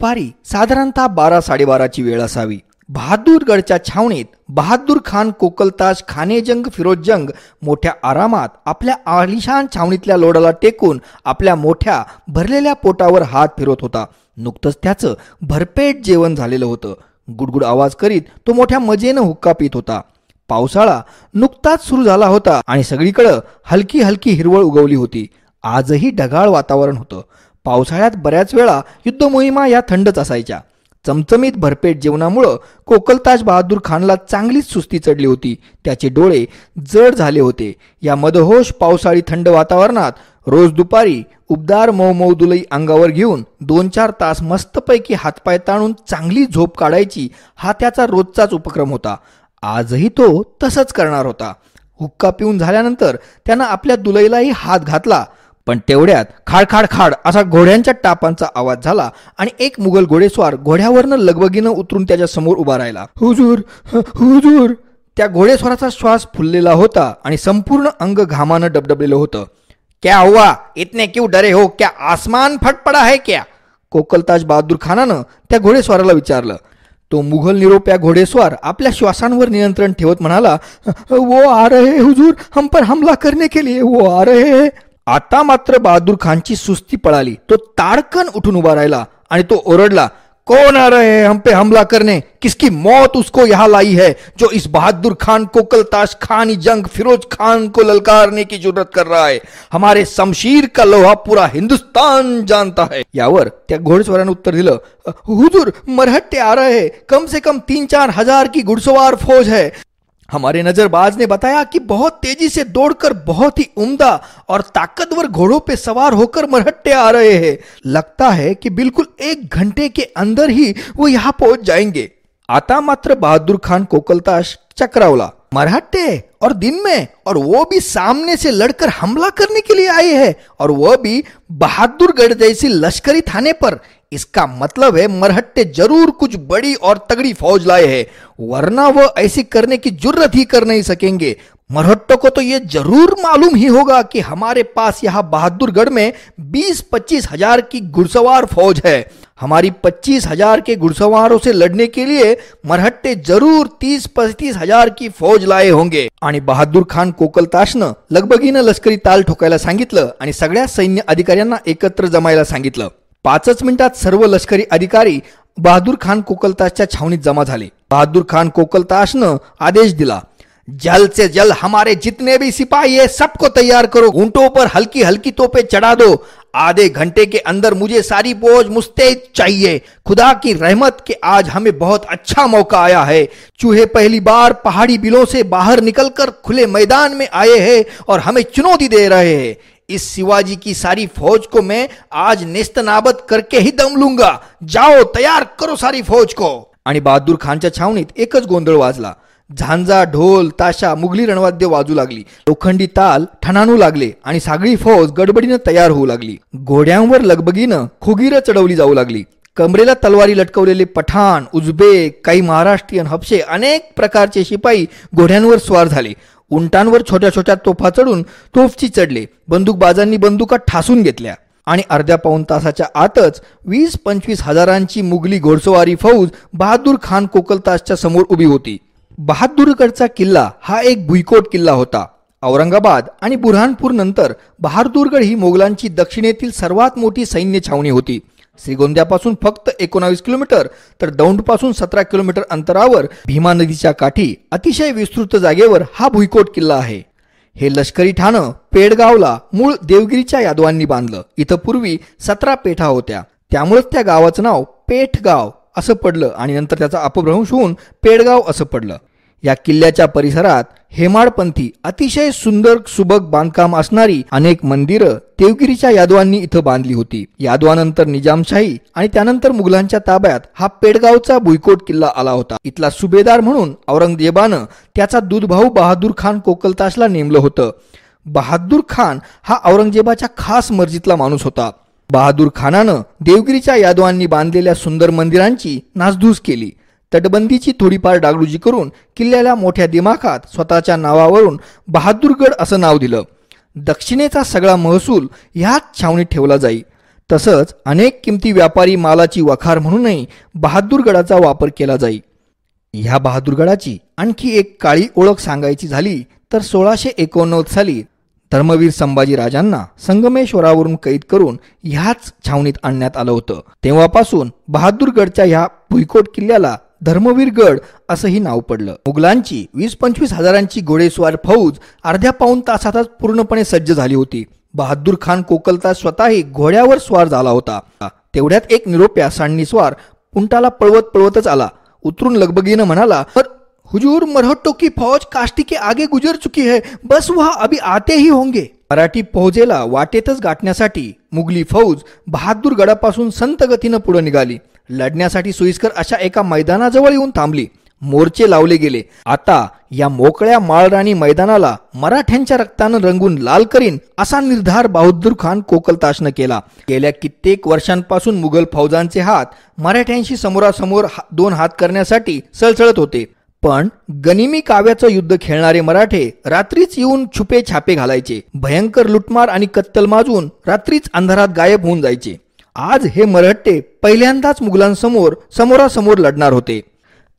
दुपारी साधारणतः बारा साडेबाराची वेळ असावी. बहादूरगडच्या छावणीत बहादूर खान कोकलताज खानेजंग फिरोजजंग मोठ्या आरामात आपल्या आलिशान छावणीतल्या लोडाला टेकून आपल्या मोठ्या भरलेल्या पोटावर हात फिरवत होता. नुकतंच त्याचं भरपेट जेवण झालेलं होतं. गुडगुड आवाज करीत तो मोठ्या मजेनं हुक्का पित होता. पावसाळा नुकताच सुरू झाला होता आणि सगळीकडं हलकी हलकी हिरवळ उगवली होती. आजही ढगाळ वातावरण होतं. पावसाळ्यात बऱ्याच वेळा युद्धमोहिमा या थंडच असायच्या. चमचमीत भरपेट जेवणामुळं कोकलताज बहादूर खानला चांगलीच सुस्ती चढली होती. त्याचे डोळे जड झाले होते. या मदहोश पावसाळी थंड वातावरणात रोज दुपारी उबदार मऊ मऊ दुलई अंगावर घेऊन दोन चार तास मस्तपैकी हातपाय ताणून चांगली झोप काढायची हा त्याचा रोजचाच उपक्रम होता. आजही तो तसंच करणार होता. हुक्का पिऊन झाल्यानंतर त्यानं आपल्या दुलईलाही हात घातला. पण तेवढ्यात खाड खाड खाड असा घोड्यांच्या टापांचा आवाज झाला आणि एक मुघल घोडेस्वार घोड्यावरनं लगबगीनं उतरून त्याच्यासमोर उभा राहिला. हुजूर हुजूर! त्या घोडेस्वाराचा श्वास फुललेला होता आणि संपूर्ण अंग घामानं डबडबलेलं होतं. क्या हुआ? इतने क्यों डरे हो? क्या आसमान फट पडा है क्या? कोकलताज बहादूर खानानं त्या घोडेस्वाराला विचारलं. तो मुघल निरोप्या घोडेस्वार आपल्या श्वासांवर नियंत्रण ठेवत म्हणाला वो आ रहे हुजूर हम पर हमला करने के लिए वो आ रहे आता मात्र बहादूर खानची सुस्ती पळाली. तो ताडकन उठून उभा राहिला आणि तो ओरडला कौन आ रहे हैं हम पे हमला करने? किसकी मौत उसको यहां लाई है जो इस बहादुर खान कोकलताश खान जंग फिरोज खान को ललकारने की जरूरत कर रहा है? हमारे शमशीर का लोहा पूरा हिंदुस्तान जानता है। यावर त्या घोडेस्वाराने उत्तर दिलं हुजूर मरहट्टे आ रहे कम से कम तीन चार हजार की घुड़सवार फौज है। हमारे नजरबाज ने बताया कि बहुत तेज़ी से दौड़कर बहुत ही उम्दा और ताकतवर घोड़ों पे सवार होकर मरहट्टे आ रहे हैं। लगता है कि बिल्कुल एक घंटे के अंदर ही वो यहाँ पहुँच जाएँगे। आता मात्र बहादुर खान कोकलताश चक्रावला। मरहट्टे और दिन में, और वो भी सामने से लड़कर हमला करने के लिए आए हैं, और वह भी बहादुरगढ़ जैसी लश्करी थाने पर। इसका मतलब है मरहट्टे ज़रूर कुछ बड़ी और तगड़ी फौज लाए हैं, वरना वह ऐसी करने की ज़रूरत ही कर नहीं सकेंगे। मरहट्टों को तो ये ज़रूर मालूम ही होगा कि हमारे पास यहाँ बहादुरगढ़ में 20-25 हज़ार की घुड़सवार फौज है हमारी 25 हजार के घुड़सवारों से लड़ने के लिए मरहट्टे जरूर 30-35 हजार की फौज लाए होंगे। आणि बहादूर खान कोकलताशनं लगबगीनं लष्करी ताल ठोकायला सांगितलं आणि सगळ्या सैन्य अधिकाऱ्यांना एकत्र जमायला सांगितलं. पाचच मिनिटात सर्व लष्करी अधिकारी बहादूर खान कोकलताशच्या छावणीत जमा झाले. बहादूर खान कोकलताशनं आदेश दिला जल से जल हमारे जितने भी सिपाही है सबको तैयार करो ऊंटों पर हल्की हल्की तोपे चढ़ा दो आधे घंटे के अंदर मुझे सारी बोझ मुस्तैद चाहिए। खुदा की रहमत के आज हमें बहुत अच्छा मौका आया है। चूहे पहली बार पहाड़ी बिलों से बाहर निकलकर खुले मैदान में आए हैं और हमें चुनौती दे रहे हैं। इस शिवाजी की सारी फौज को मैं आज नेस्तनाबत करके ही दम लूँगा। जाओ, तयार करो सारी फौज को। आणि बहादूर खानच्या छावणीत एकच गोंधळ वाजला। झांजा ढोल ताशा मुघली रणवाद्य वाजू लागली. लोखंडी ताल ठणाणू लागले आणि सागळी फौज गडबडीनं तयार होऊ लागली. घोड्यांवर लगबगीनं खुगीर चढवली जाऊ लागली. कमरेला तलवारी लटकवलेले पठाण उझबेक काही महाराष्ट्रीयन हपशे अनेक प्रकारचे शिपाई घोड्यांवर स्वार झाले. उंटांवर छोट्या छोट्या तोफा चढून तोफची चढले. बंदूकबाजांनी बंदुका ठासून घेतल्या. आणि अर्ध्या पाऊन तासाच्या आतच वीस पंचवीस हजारांची मुघली घोडसवारी फौज बहादूर खान कोकलतासच्या समोर उभी होती. बहादूरगडचा किल्ला हा एक भुईकोट किल्ला होता. औरंगाबाद आणि बुरहानपूर नंतर बहादूरगड ही मोगलांची दक्षिणेतील सर्वात मोठी सैन्य छावणी होती. श्रीगोंद्यापासून फक्त एकोणावीस किलोमीटर तर दौंडपासून सतरा किलोमीटर अंतरावर भीमा नदीच्या काठी अतिशय विस्तृत जागेवर हा भुईकोट किल्ला आहे. हे लष्करी ठाणं पेडगावला मूळ देवगिरीच्या यादवांनी बांधलं. इथं पूर्वी सतरा पेठा होत्या. त्यामुळेच त्या गावाचं नाव पेठगाव असं पडलं आणि नंतर त्याचा अपभ्रंश होऊन पेडगाव असं पडलं. या किल्ल्याच्या परिसरात हेमाडपंथी अतिशय सुंदर सुबक बांधकाम असणारी अनेक मंदिरं देवगिरीच्या यादवांनी इथं बांधली होती. यादवानंतर निजामशाही आणि त्यानंतर मुघलांच्या ताब्यात हा पेडगावचा भुईकोट किल्ला आला होता. इथला सुभेदार म्हणून औरंगजेबानं त्याचा दूधभाऊ बहादूर खान कोकलताशला नेमलं होतं. बहादूर खान हा औरंगजेबाच्या खास मर्जीतला माणूस होता. बहादूर खानानं देवगिरीच्या यादवांनी बांधलेल्या सुंदर मंदिरांची नासधूस केली. तटबंदीची थोडीफार डागडुजी करून किल्ल्याला मोठ्या दिमाखात स्वतःच्या नावावरून बहादूरगड असं नाव दिलं. दक्षिणेचा सगळा महसूल ह्याच छावणीत ठेवला जाई. तसंच अनेक किमती व्यापारी मालाची वखार म्हणूनही बहादूरगडाचा वापर केला जाई. ह्या बहादूरगडाची आणखी एक काळी ओळख सांगायची झाली तर सोळाशे एकोणनव्वद साली धर्मवीर संभाजी राजांना संगमेश्वरावरून कैद करून ह्याच छावणीत आणण्यात आलं होतं. तेव्हापासून बहादूरगडच्या ह्या भुईकोट किल्ल्याला धर्मवीर गड असंही नाव पडलं. मुघलांची वीस पंचवीस हजारांची घोडेस्वार फौज अर्ध्या पाऊन तासातच पूर्णपणे सज्ज झाली होती. बहादूर खान कोकलता स्वतःही घोड्यावर स्वार झाला होता. तेवढ्यात एक निरोप्या सांडणी स्वार पुंटाला पळवत पळवतच आला. उतरून लगबगीनं म्हणाला हुजूर मरहट्टो की फौज काष्टी के आगे गुजर चुकी है बस वह अभी आते ही होंगे. मराठी फौजेला वाटेतच गाठण्यासाठी मुघली फौज बहादूर गडापासून संत गतीनं पुढे निघाली. लढण्यासाठी सोयीस्कर अशा एका मैदानाजवळ येऊन थांबली. मोर्चे लावले गेले. आता या मोकळ्या माळराणी मैदानाला मराठ्यांच्या रक्तानं रंगून लाल करीन असा निर्धार बहादूर खान कोकलताशनं केला. गेल्या कित्येक वर्षांपासून मुघल फौजांचे हात मराठ्यांशी समोरासमोर दोन हात करण्यासाठी सळसळत होते. पण गनिमी काव्याचं युद्ध खेळणारे मराठे रात्रीच येऊन छुपे छापे घालायचे. भयंकर लुटमार आणि कत्तल माजून रात्रीच अंधारात गायब होऊन जायचे. आज हे मरहट्टे पहिल्यांदाच मुघलांसमोर समोरासमोर लढणार होते.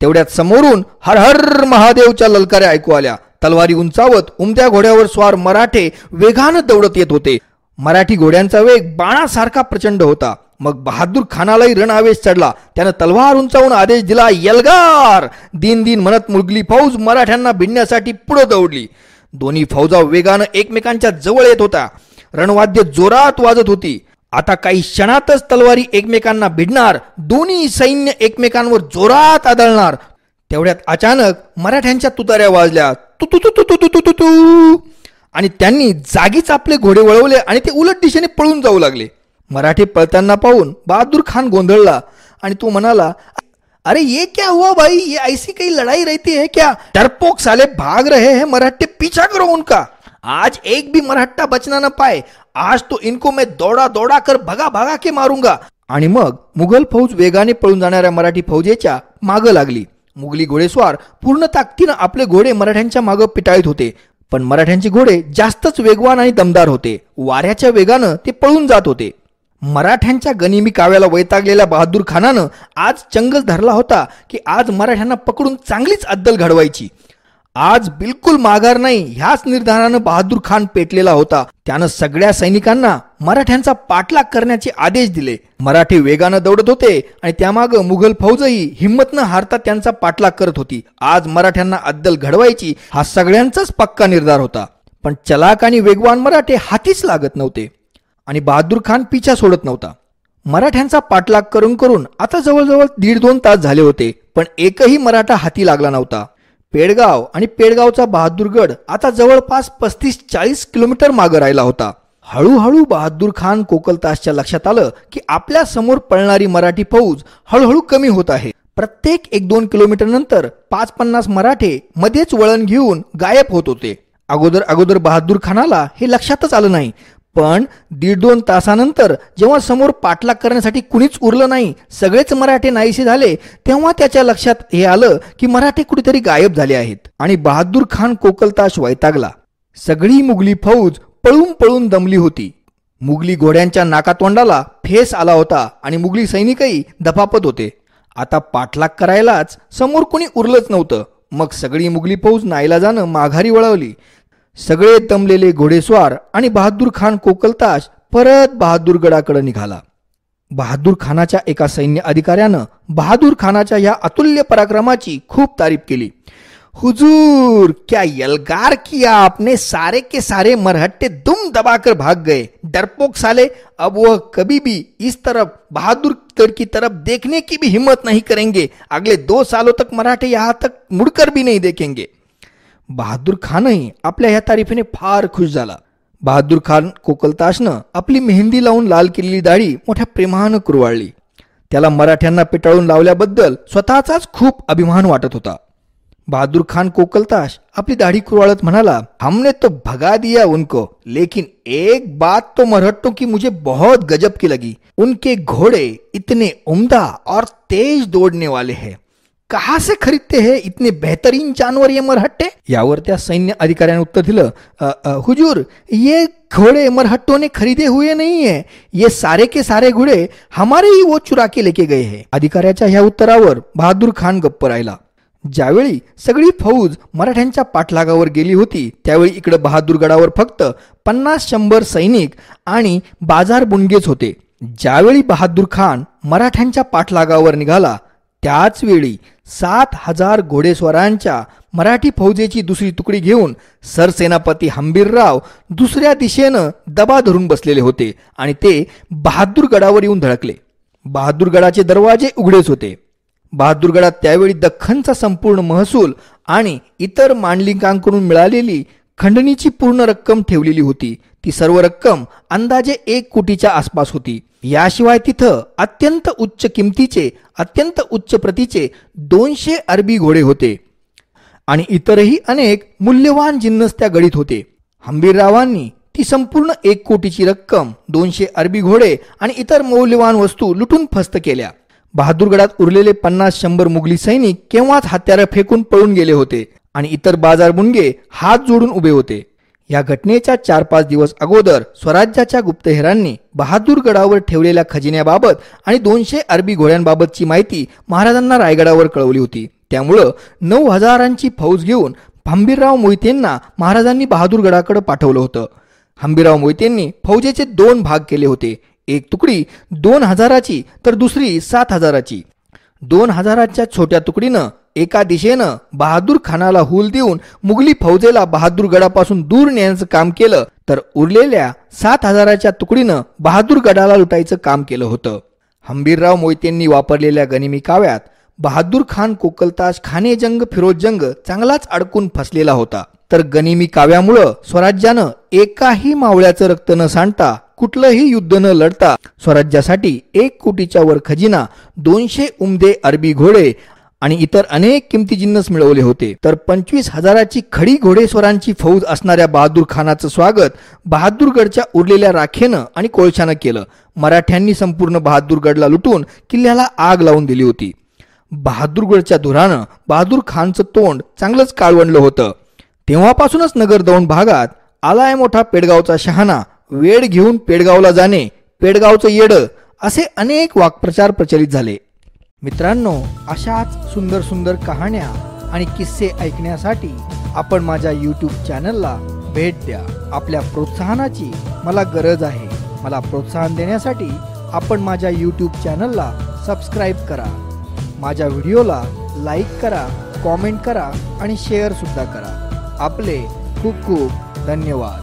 तेवढ्यात समोरून हर हर महादेवच्या ललकाऱ्या ऐकू आल्या. तलवारी उंचावत उमद्या घोड्यावर स्वार मराठे वेगानं दौडत येत होते. मराठी घोड्यांचा वेग बाणासारखा प्रचंड होता. मग बहादूर खानालाही रणआवेश चढला. त्यानं तलवार उंचावून आदेश दिला यलगार! दिन दिन म्हणत मुघली फौज मराठ्यांना भिडण्यासाठी पुढे दौडली. दोन्ही फौजा वेगानं एकमेकांच्या जवळ येत होता रणवाद्य जोरात वाजत होती. आता काही क्षणातच तलवारी एकमेकांना भिडणार दोन्ही सैन्य एकमेकांवर जोरात आदळणार. तेवढ्यात अचानक मराठ्यांच्या तुताऱ्या वाजल्या. तु तु तु तु तु तु तु आणि त्यांनी जागीच आपले घोडे वळवले आणि ते उलट दिशेने पळून जाऊ लागले. मराठी पळताना पाहून बहादूर खान गोंधळला आणि तो म्हणाला अरे ये क्या हुआ भाई? ये ऐसी काही लढाई रहती है क्या? डरपोक साले भाग रहे हैं मराठे पीछा करो उनका. आज एक भी मराठा बचना न पाए आज तो इनको मैं दौडा दौडा कर भगा भगा के मारूंगा। आणि मग मुघल फौज वेगाने पळून जाणाऱ्या मराठी फौजेच्या मागं लागली. मुघली घोडेस्वार पूर्ण ताकदीनं आपले घोडे मराठ्यांच्या मागं पिटाळीत होते. पण मराठ्यांचे घोडे जास्तच वेगवान आणि दमदार होते. वाऱ्याच्या वेगानं ते पळून जात होते. मराठ्यांच्या गनिमी काव्याला वैतागलेल्या बहादूर खानानं आज चंगल धरला होता की आज मराठ्यांना पकडून चांगलीच अद्दल घडवायची. आज बिलकुल माघार नाही ह्याच निर्धारानं बहादूर खान पेटलेला होता. त्यानं सगळ्या सैनिकांना मराठ्यांचा पाठलाग करण्याचे आदेश दिले. मराठी वेगानं दौडत होते आणि त्यामाग मुघल फौजही हिंमत न हारता त्यांचा पाठलाग करत होती. आज मराठ्यांना अद्दल घडवायची हा सगळ्यांचाच पक्का निर्धार होता. पण चलाक आणि वेगवान मराठे हातीच लागत नव्हते आणि बहादूर खान पिछा सोडत नव्हता. मराठ्यांचा पाठलाग करून करून आता जवळजवळ दीड दोन तास झाले होते पण एकही मराठा हाती लागला नव्हता. पेडगाव आणि पेडगावचा बहादूरगड आता जवळपास पस्तीस चाळीस किलोमीटर मागे राहिला होता. हळूहळू बहादूर खान कोकलतासच्या लक्षात आलं की आपल्यासमोर पळणारी मराठी फौज हळूहळू कमी होत आहे. प्रत्येक एक दोन किलोमीटर नंतर पाच पन्नास मराठे मध्येच वळण घेऊन गायब होत होते. अगोदर अगोदर बहादूर खानाला हे लक्षातच आलं नाही. पण दीड दोन तासानंतर जेव्हा समोर पाठलाग करण्यासाठी कुणीच उरलं नाही सगळेच मराठे नाहीसे झाले तेव्हा त्याच्या लक्षात हे आलं की मराठे कुठेतरी गायब झाले आहेत आणि बहादूर खान कोकलताश वैतागला. सगळी मुघली फौज पळून पळून दमली होती. मुघली घोड्यांच्या नाकातोंडाला फेस आला होता आणि मुघली सैनिकही दफापत होते. आता पाठलाग करायलाच समोर कोणी उरलंच नव्हतं. मग सगळी मुघली फौज जाणं माघारी वळवली. सगळे दमलेले घोडेस्वार आणि बहादूर खान कोकलताश परत बहादूरगडाकडे निघाला. बहादूर खानाच्या एका सैन्य अधिकाऱ्यानं बहादूर खानाच्या या अतुल्य पराक्रमाची खूप तारीफ केली. हुजूर क्या यलगार किया आपने? सारे के सारे मरहट्टे दुम दबाकर भाग गए। डरपोक साले अब वह कभी भी इस तरफ बहादुरगढ़ की तरफ देखने की भी हिम्मत नहीं करेंगे। अगले दो सालों तक मराठे यहां तक मुड़कर भी नहीं देखेंगे। बहादूर खानही आपल्या ह्या तारीफीने फार खुश झाला. बहादूर खान कोकलताशनं आपली मेहंदी लावून लाल केलेली दाढी मोठ्या प्रेमानं कुरवाळली. त्याला मराठ्यांना पिटाळून लावल्याबद्दल स्वतःचाच खूप अभिमान वाटत होता. बहादूर खान कोकलताश आपली दाढी कुरवाळत म्हणाला हमने तो भगा दिया उनको लेकिन एक बात तो मरहट्टो की मुझे बहुत गजब की लगी। उनके घोड़े इतने उम्दा और तेज दौड़ने वाले हैं। कहा से खरीदते हैं इतने बेहतरीन जानवर ये मरहट्टे? यावर त्या सैन्य अधिकाऱ्याने उत्तर दिलं हुजूर ये घोड़े मरहट्टों ने खरीदे हुए नहीं है ये सारे के सारे घोड़े हमारे ही वो चुरा के लेके गए हैं। अधिकाऱ्याच्या ह्या उत्तरावर बहादूर खान गप्प राहिला. ज्यावेळी सगळी फौज मराठ्यांच्या पाठलागावर गेली होती त्यावेळी इकडे बहादूरगडावर फक्त पन्नास शंभर सैनिक आणि बाजार बुणगेच होते. ज्यावेळी बहादूर खान मराठ्यांच्या पाठलागावर निघाला त्याच वेळी सात हजार घोडेस्वारांच्या मराठी फौजेची दुसरी तुकडी घेऊन सरसेनापती हंबीरराव दुसऱ्या दिशेनं दबा धरून बसलेले होते आणि ते बहादूरगडावर येऊन धडकले. बहादूरगडाचे दरवाजे उघडेच होते. बहादूरगडात त्यावेळी दख्खनचा संपूर्ण महसूल आणि इतर मांडलिकांकडून मिळालेली खंडणीची पूर्ण रक्कम ठेवलेली होती. ती सर्व रक्कम अंदाजे एक कोटीच्या आसपास होती. याशिवाय तिथं अत्यंत उच्च किमतीचे अत्यंत उच्च प्रतीचे दोनशे अरबी घोडे होते. आणि इतरही अनेक मूल्यवान जिन्नस त्या गडीत होते. हंबीररावांनी ती संपूर्ण एक कोटीची रक्कम दोनशे अरबी घोडे आणि इतर मौल्यवान वस्तू लुटून फस्त केल्या. बहादूरगडात उरलेले पन्नास शंभर मुघली सैनिक केव्हाच हत्यारं फेकून पळून गेले होते आणि इतर बाजार मुंगे हात जोडून उभे होते. या घटनेच्या चार पाच दिवस अगोदर स्वराज्याच्या गुप्तहेरांनी बहादूरगडावर ठेवलेल्या खजिन्याबाबत आणि दोनशे अरबी घोड्यांबाबतची माहिती महाराजांना रायगडावर कळवली होती. त्यामुळं नऊ हजारांची फौज घेऊन हंबीरराव मोहितेंना महाराजांनी बहादूरगडाकडे पाठवलं होतं. हंबीरराव मोहितेंनी फौजेचे दोन भाग केले होते. एक तुकडी दोन हजाराची तर दुसरी सात हजाराची. दोन हजाराच्या छोट्या तुकडीनं एका दिशेनं बहादूर खानाला हूल देऊन मुघली फौजेला बहादूरगडापासून दूर नेण्याचं काम केलं तर उरलेल्या सात हजाराच्या तुकडीनं बहादूरगडाला लुटायचं काम केलं होतं. हंबीरराव मोहितेंनी वापरलेल्या गनिमी काव्यात बहादूर खान कोकलताज खाने जंग फिरोज जंग चांगलाच अडकून फसलेला होता. तर गनिमी काव्यामुळं स्वराज्यानं एकाही मावळ्याचं रक्त न सांडता कुठलंही युद्ध न लढता स्वराज्यासाठी एक कोटीच्या वर खजिना दोनशे उमदे अरबी घोडे आणि इतर अनेक किमती जिन्नस मिळवले होते. तर पंचवीस हजाराची खडी घोडेस्वरांची फौज असणाऱ्या बहादूर खानाचं स्वागत बहादूरगडच्या उरलेल्या राखेनं आणि कोळशानं केलं. मराठ्यांनी संपूर्ण बहादूरगडला लुटून किल्ल्याला आग लावून दिली होती. बहादूरगडच्या धुरानं बहादूर खानचं तोंड चांगलंच काळवंडलं होतं. तेव्हापासूनच नगर दौंड भागात आलाय मोठा पेडगावचा शहाणा वेड घेऊन पेडगावला जाणे पेडगावचं येड असे अनेक वाक्प्रचार प्रचलित झाले. मित्रांनो अशाच सुंदर सुंदर कहाण्या आणि किस्से ऐकण्यासाठी आपण माझ्या यूट्यूब चॅनलला भेट द्या. आपल्या प्रोत्साहनाची मला गरज आहे. मला प्रोत्साहन देण्यासाठी आपण माझ्या यूट्यूब चॅनलला सबस्क्राईब करा. माझ्या व्हिडिओला लाईक करा कॉमेंट करा आणि शेअरसुद्धा करा. आपले खूप खूप धन्यवाद.